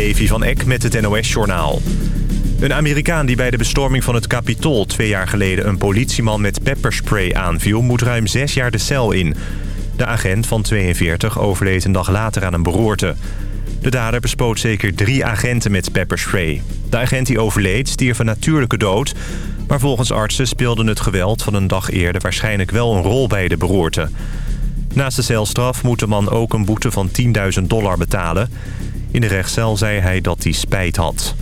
Levi van Eck met het NOS-journaal. Een Amerikaan die bij de bestorming van het Capitool twee jaar geleden... een politieman met pepperspray aanviel, moet ruim zes jaar de cel in. De agent van 42 overleed een dag later aan een beroerte. De dader bespoot zeker drie agenten met pepperspray. De agent die overleed stierf een natuurlijke dood... maar volgens artsen speelde het geweld van een dag eerder... waarschijnlijk wel een rol bij de beroerte. Naast de celstraf moet de man ook een boete van 10.000 dollar betalen. In de rechtscel zei hij dat hij spijt had.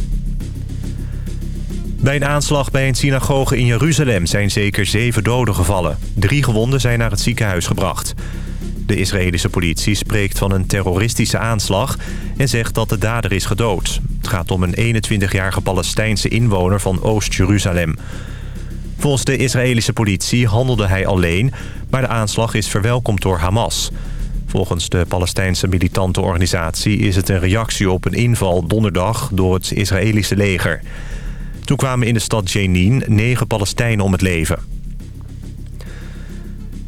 Bij een aanslag bij een synagoge in Jeruzalem zijn zeker zeven doden gevallen. Drie gewonden zijn naar het ziekenhuis gebracht. De Israëlische politie spreekt van een terroristische aanslag en zegt dat de dader is gedood. Het gaat om een 21-jarige Palestijnse inwoner van Oost-Jeruzalem. Volgens de Israëlische politie handelde hij alleen, maar de aanslag is verwelkomd door Hamas. Volgens de Palestijnse militante organisatie is het een reactie op een inval donderdag door het Israëlische leger. Toen kwamen in de stad Jenin negen Palestijnen om het leven.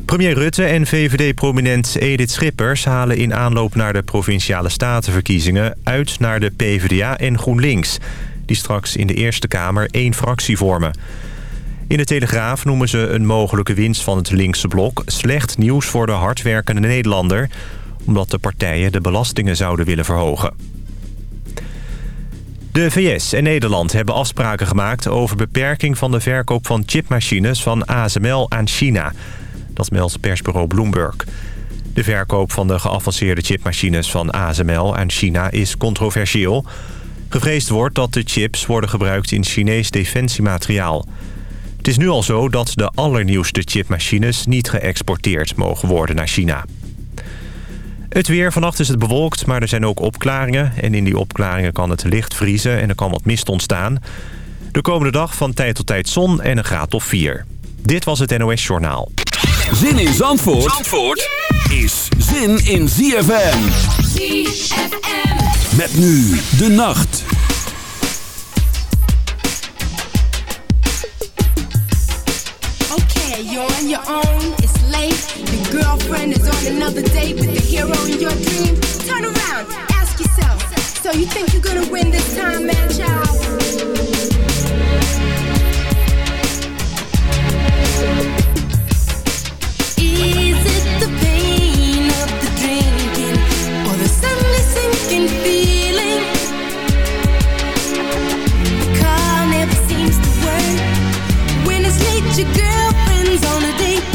Premier Rutte en VVD-prominent Edith Schippers halen in aanloop naar de Provinciale Statenverkiezingen uit naar de PvdA en GroenLinks, die straks in de Eerste Kamer één fractie vormen. In de Telegraaf noemen ze een mogelijke winst van het linkse blok slecht nieuws voor de hardwerkende Nederlander, omdat de partijen de belastingen zouden willen verhogen. De VS en Nederland hebben afspraken gemaakt over beperking van de verkoop van chipmachines van ASML aan China. Dat meldt persbureau Bloomberg. De verkoop van de geavanceerde chipmachines van ASML aan China is controversieel. Gevreesd wordt dat de chips worden gebruikt in Chinees defensiemateriaal. Het is nu al zo dat de allernieuwste chipmachines niet geëxporteerd mogen worden naar China. Het weer. Vannacht is het bewolkt, maar er zijn ook opklaringen. En in die opklaringen kan het licht vriezen en er kan wat mist ontstaan. De komende dag van tijd tot tijd zon en een graad of 4. Dit was het NOS Journaal. Zin in Zandvoort, Zandvoort is zin in ZFM. ZFM. Met nu de nacht. You're on your own. It's late. Your girlfriend is on another date with the hero in your dream. Turn around, ask yourself. So you think you're gonna win this time, man, child? saying it. I know what the time is in the car. We'll keep on playing through the speaker boxes.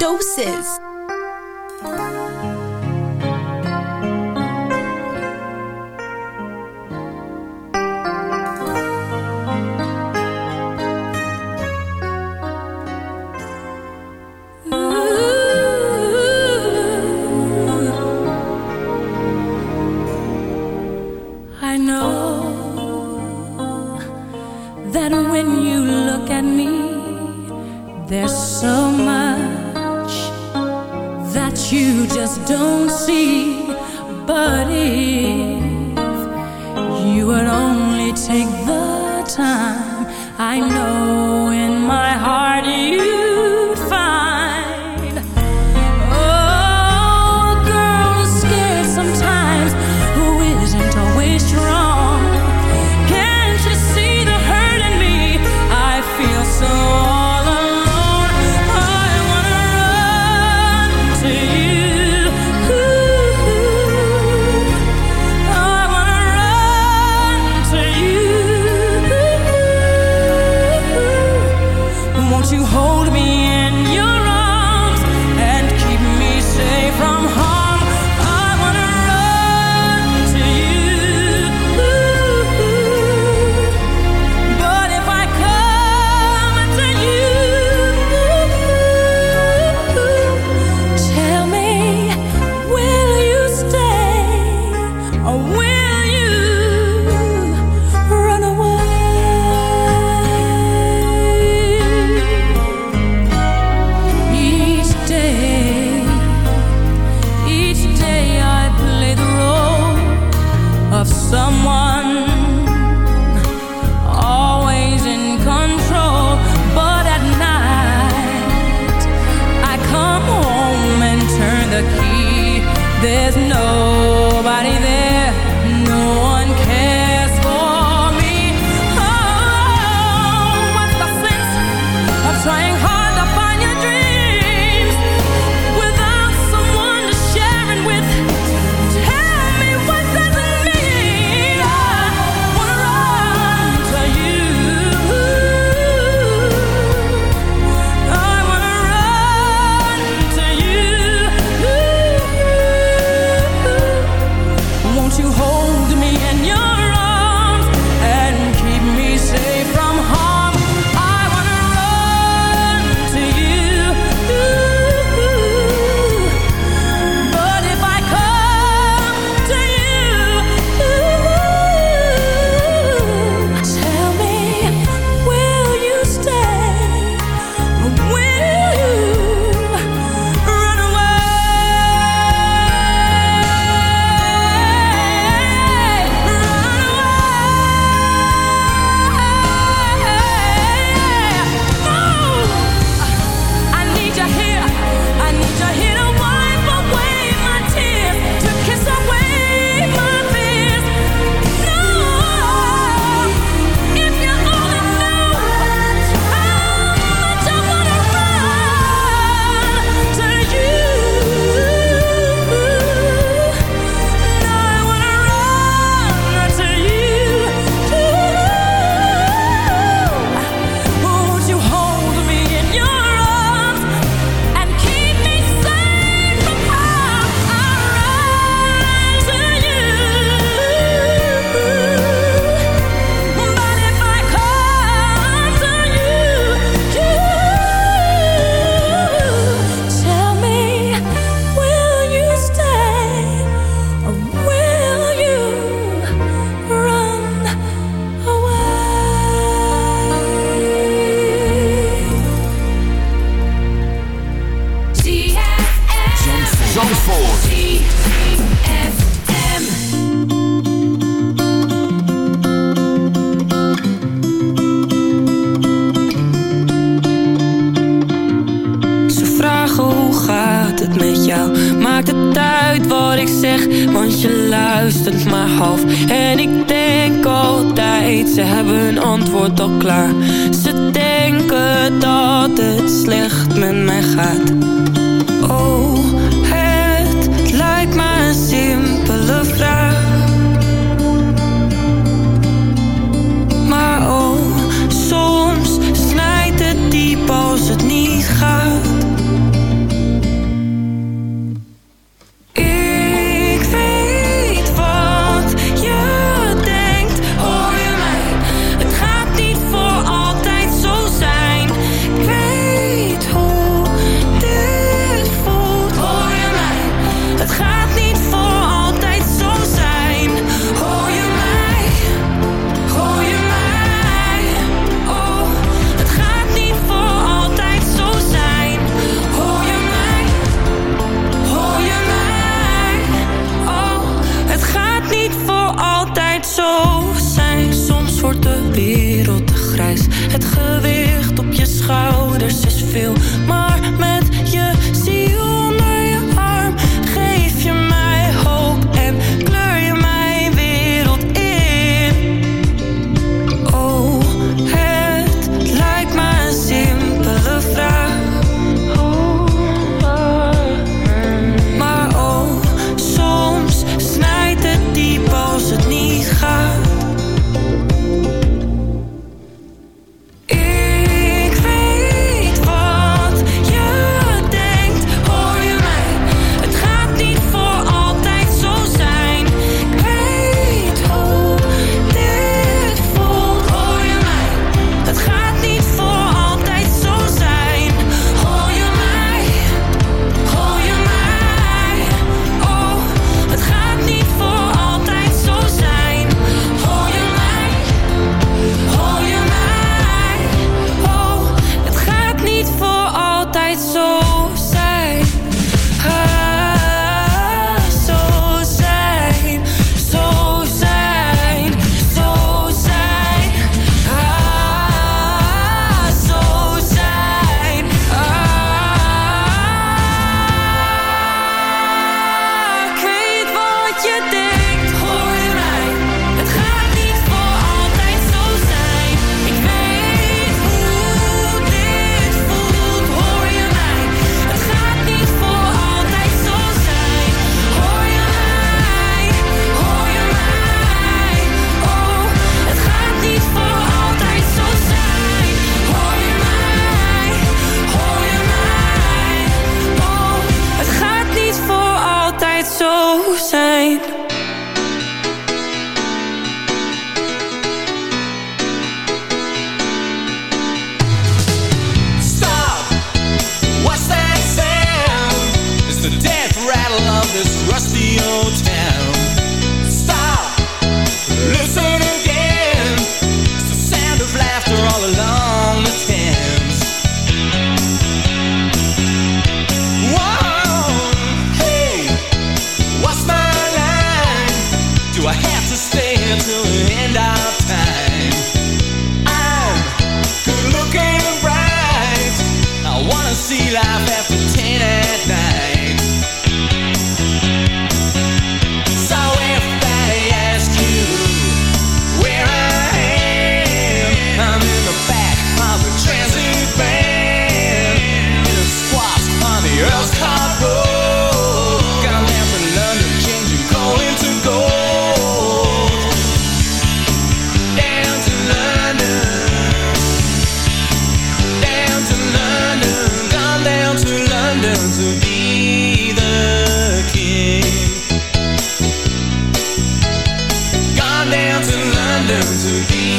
Doses.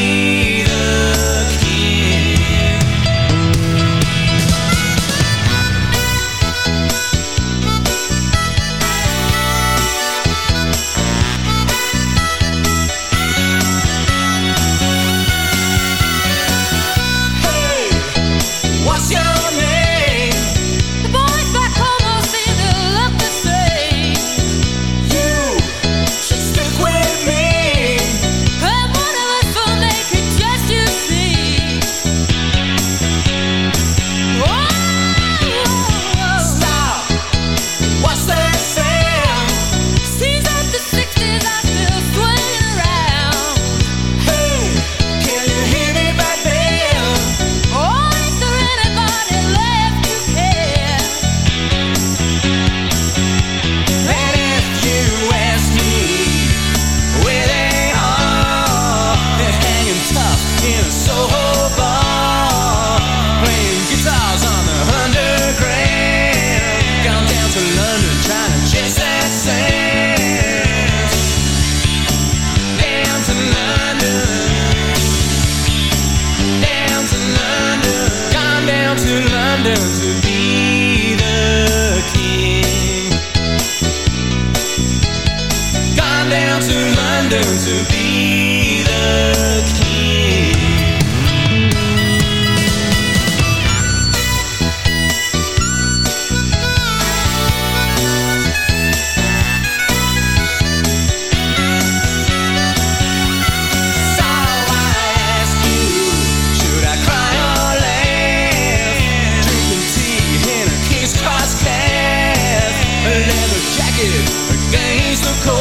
To musical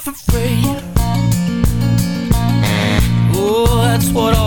for free. Oh, that's what I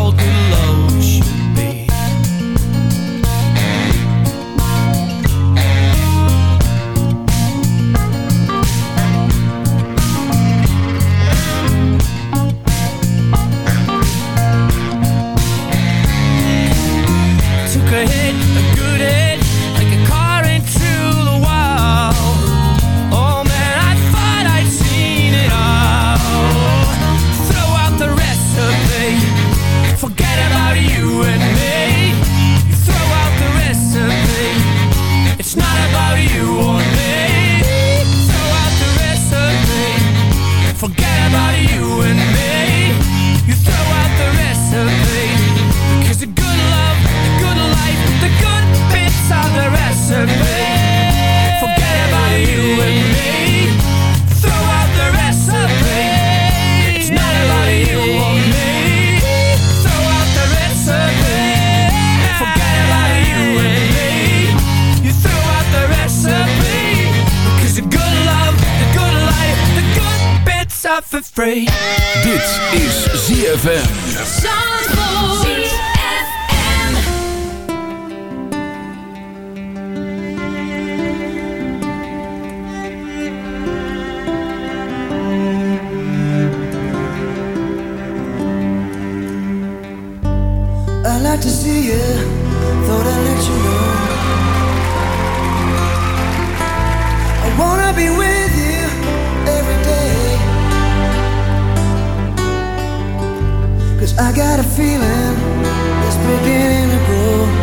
I got a feeling it's beginning to grow.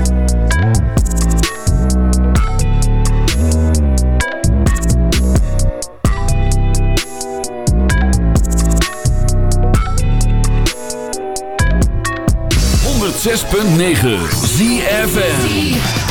106.9 ZFN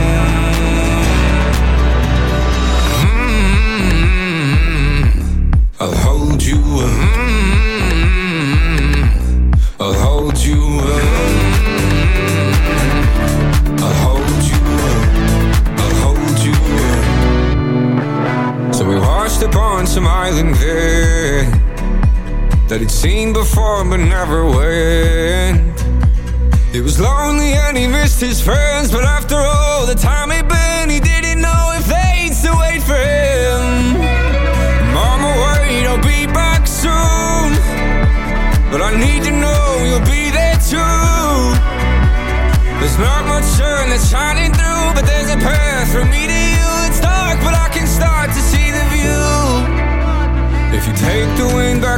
You. mm, I'll hold you. mm, I'll hold you. I'll hold you. So we washed up on some island there that he'd seen before but never went. He was lonely and he missed his friends, but after all the time he'd been, he didn't know if they'd still wait for him.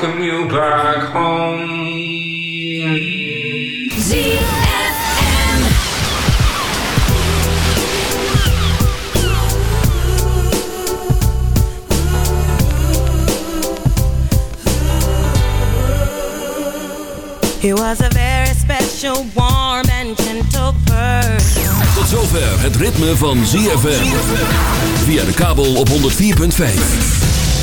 welcome you back home. Z He was a very special, warm and gentle person. Tot zover het ritme van ZFM. Via de kabel op 104.5.